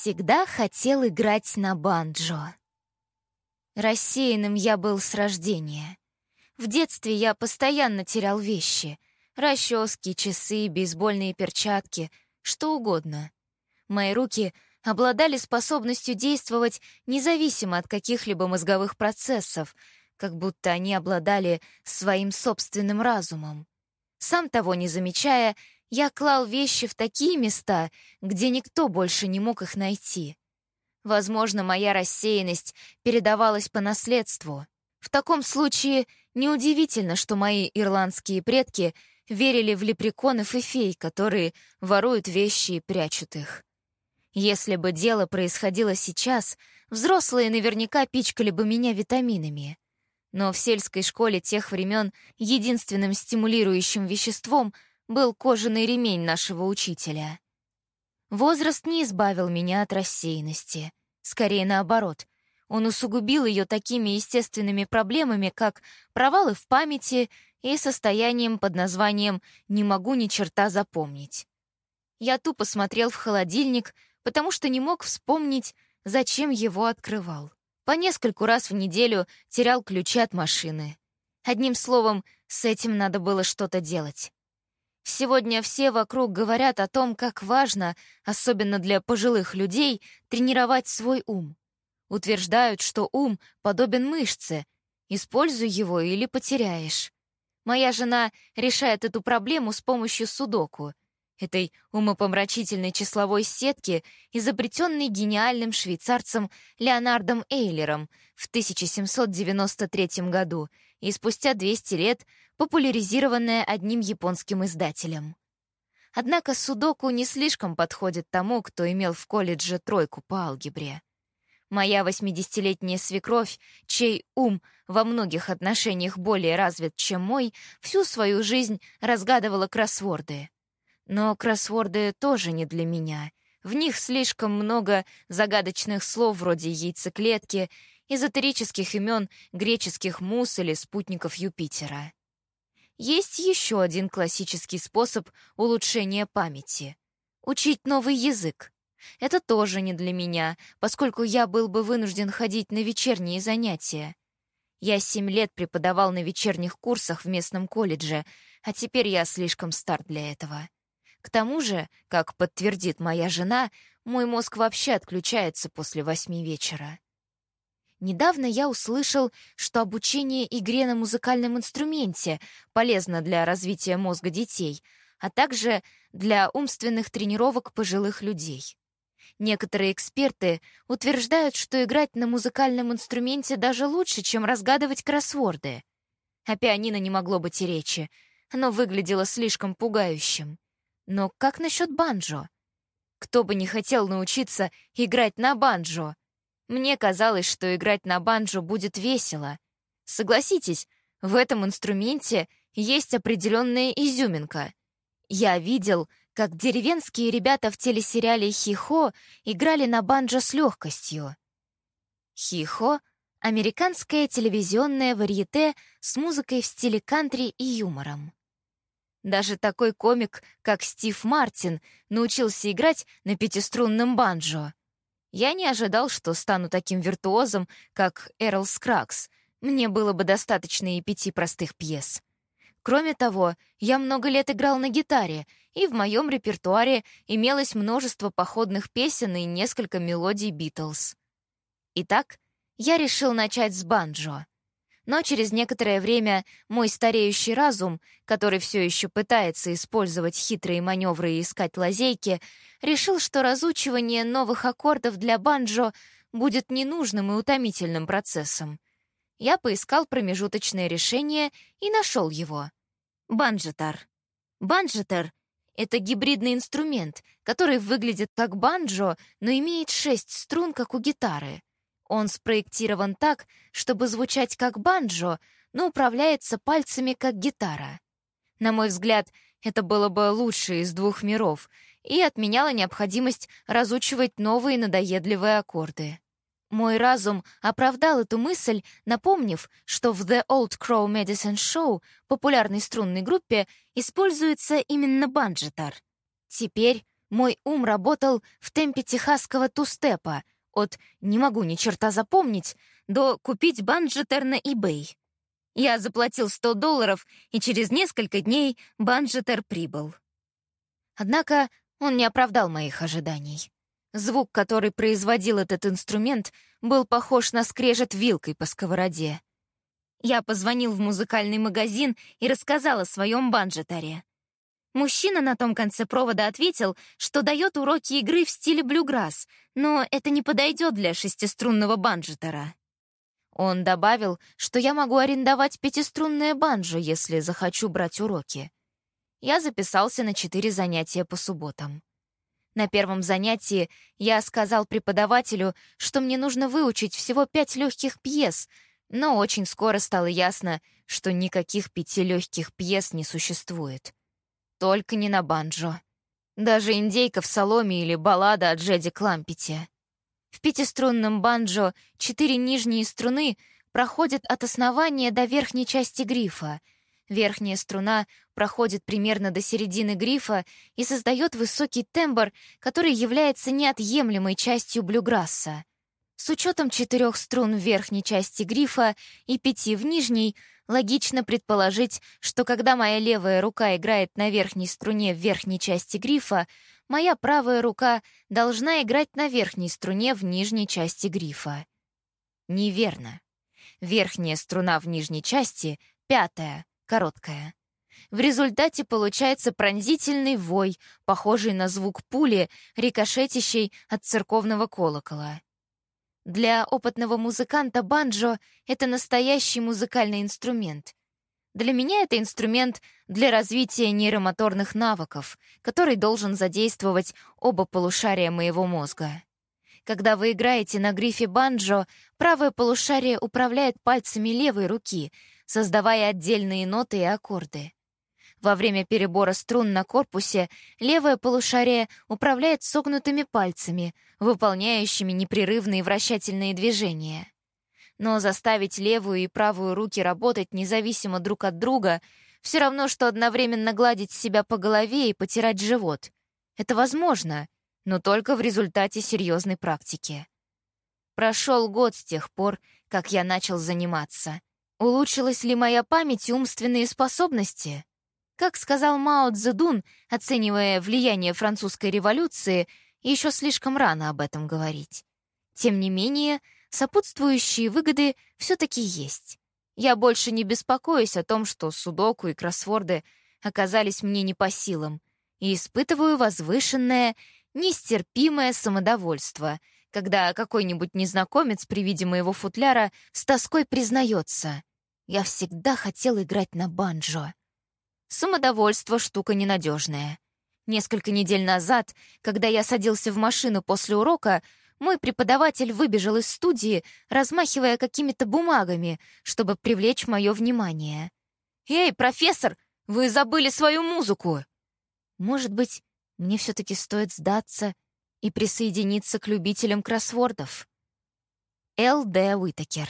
всегда хотел играть на банджо. Рассеянным я был с рождения. В детстве я постоянно терял вещи — расчески, часы, бейсбольные перчатки, что угодно. Мои руки обладали способностью действовать независимо от каких-либо мозговых процессов, как будто они обладали своим собственным разумом. Сам того не замечая, я клал вещи в такие места, где никто больше не мог их найти. Возможно, моя рассеянность передавалась по наследству. В таком случае неудивительно, что мои ирландские предки верили в лепреконов и фей, которые воруют вещи и прячут их. Если бы дело происходило сейчас, взрослые наверняка пичкали бы меня витаминами. Но в сельской школе тех времен единственным стимулирующим веществом был кожаный ремень нашего учителя. Возраст не избавил меня от рассеянности. Скорее наоборот. Он усугубил ее такими естественными проблемами, как провалы в памяти и состоянием под названием «не могу ни черта запомнить». Я тупо смотрел в холодильник, потому что не мог вспомнить, зачем его открывал. По нескольку раз в неделю терял ключи от машины. Одним словом, с этим надо было что-то делать. Сегодня все вокруг говорят о том, как важно, особенно для пожилых людей, тренировать свой ум. Утверждают, что ум подобен мышце. Используй его или потеряешь. Моя жена решает эту проблему с помощью судоку, этой умопомрачительной числовой сетки, изобретенной гениальным швейцарцем Леонардом Эйлером в 1793 году и спустя 200 лет популяризированная одним японским издателем. Однако судоку не слишком подходит тому, кто имел в колледже тройку по алгебре. Моя 80-летняя свекровь, чей ум во многих отношениях более развит, чем мой, всю свою жизнь разгадывала кроссворды. Но кроссворды тоже не для меня. В них слишком много загадочных слов вроде яйцеклетки, эзотерических имен греческих мус или спутников Юпитера. Есть еще один классический способ улучшения памяти — учить новый язык. Это тоже не для меня, поскольку я был бы вынужден ходить на вечерние занятия. Я семь лет преподавал на вечерних курсах в местном колледже, а теперь я слишком стар для этого. К тому же, как подтвердит моя жена, мой мозг вообще отключается после восьми вечера. Недавно я услышал, что обучение игре на музыкальном инструменте полезно для развития мозга детей, а также для умственных тренировок пожилых людей. Некоторые эксперты утверждают, что играть на музыкальном инструменте даже лучше, чем разгадывать кроссворды. О пианино не могло быть и речи. Оно выглядело слишком пугающим. Но как насчет банджо? Кто бы не хотел научиться играть на банджо? Мне казалось, что играть на банджо будет весело. Согласитесь, в этом инструменте есть определенная изюминка. Я видел, как деревенские ребята в телесериале «Хихо» играли на банджо с легкостью. «Хихо» — американское телевизионное варьете с музыкой в стиле кантри и юмором. Даже такой комик, как Стив Мартин, научился играть на пятиструнном банджо. Я не ожидал, что стану таким виртуозом, как Эрл Скракс. Мне было бы достаточно и пяти простых пьес. Кроме того, я много лет играл на гитаре, и в моем репертуаре имелось множество походных песен и несколько мелодий Битлз. Итак, я решил начать с банджо. Но через некоторое время мой стареющий разум, который все еще пытается использовать хитрые маневры и искать лазейки, решил, что разучивание новых аккордов для банджо будет ненужным и утомительным процессом. Я поискал промежуточное решение и нашел его. Банджетар. Банджетар — это гибридный инструмент, который выглядит как банджо, но имеет шесть струн, как у гитары — он спроектирован так, чтобы звучать как банджо, но управляется пальцами как гитара. На мой взгляд, это было бы лучше из двух миров и отменяло необходимость разучивать новые надоедливые аккорды. Мой разум оправдал эту мысль, напомнив, что в The Old Crow Medicine Show, популярной струнной группе, используется именно банджетар. Теперь Мой ум работал в темпе техасского тустепа, от «не могу ни черта запомнить» до «купить банджетер на eBay». Я заплатил 100 долларов, и через несколько дней банджетер прибыл. Однако он не оправдал моих ожиданий. Звук, который производил этот инструмент, был похож на скрежет вилкой по сковороде. Я позвонил в музыкальный магазин и рассказал о своем банджетаре. Мужчина на том конце провода ответил, что дает уроки игры в стиле блюграсс, но это не подойдет для шестиструнного банджетара. Он добавил, что я могу арендовать пятиструнное банджо, если захочу брать уроки. Я записался на четыре занятия по субботам. На первом занятии я сказал преподавателю, что мне нужно выучить всего пять легких пьес, но очень скоро стало ясно, что никаких пяти легких пьес не существует. Только не на банджо. Даже «Индейка в соломе» или «Баллада о Джеди Клампете». В пятиструнном банджо четыре нижние струны проходят от основания до верхней части грифа — Верхняя струна проходит примерно до середины грифа и создает высокий тембр, который является неотъемлемой частью блюграсса. С учетом четырех струн в верхней части грифа и пяти в нижней, логично предположить, что когда моя левая рука играет на верхней струне в верхней части грифа, моя правая рука должна играть на верхней струне в нижней части грифа. Неверно. Верхняя струна в нижней части — пятая, короткая. В результате получается пронзительный вой, похожий на звук пули, рикошетящей от церковного колокола. Для опытного музыканта банджо — это настоящий музыкальный инструмент. Для меня это инструмент для развития нейромоторных навыков, который должен задействовать оба полушария моего мозга. Когда вы играете на грифе банджо, правое полушарие управляет пальцами левой руки, создавая отдельные ноты и аккорды. Во время перебора струн на корпусе левое полушарие управляет согнутыми пальцами, выполняющими непрерывные вращательные движения. Но заставить левую и правую руки работать независимо друг от друга все равно, что одновременно гладить себя по голове и потирать живот. Это возможно, но только в результате серьезной практики. Прошел год с тех пор, как я начал заниматься — Улучшилась ли моя память и умственные способности? Как сказал Мао Цзэдун, оценивая влияние французской революции, еще слишком рано об этом говорить. Тем не менее, сопутствующие выгоды все-таки есть. Я больше не беспокоюсь о том, что судоку и кроссворды оказались мне не по силам, и испытываю возвышенное, нестерпимое самодовольство, когда какой-нибудь незнакомец при виде моего футляра с тоской признается. Я всегда хотел играть на банджо. Самодовольство — штука ненадежная. Несколько недель назад, когда я садился в машину после урока, мой преподаватель выбежал из студии, размахивая какими-то бумагами, чтобы привлечь мое внимание. «Эй, профессор, вы забыли свою музыку!» Может быть, мне все-таки стоит сдаться и присоединиться к любителям кроссвордов. Л. Д. Уитакер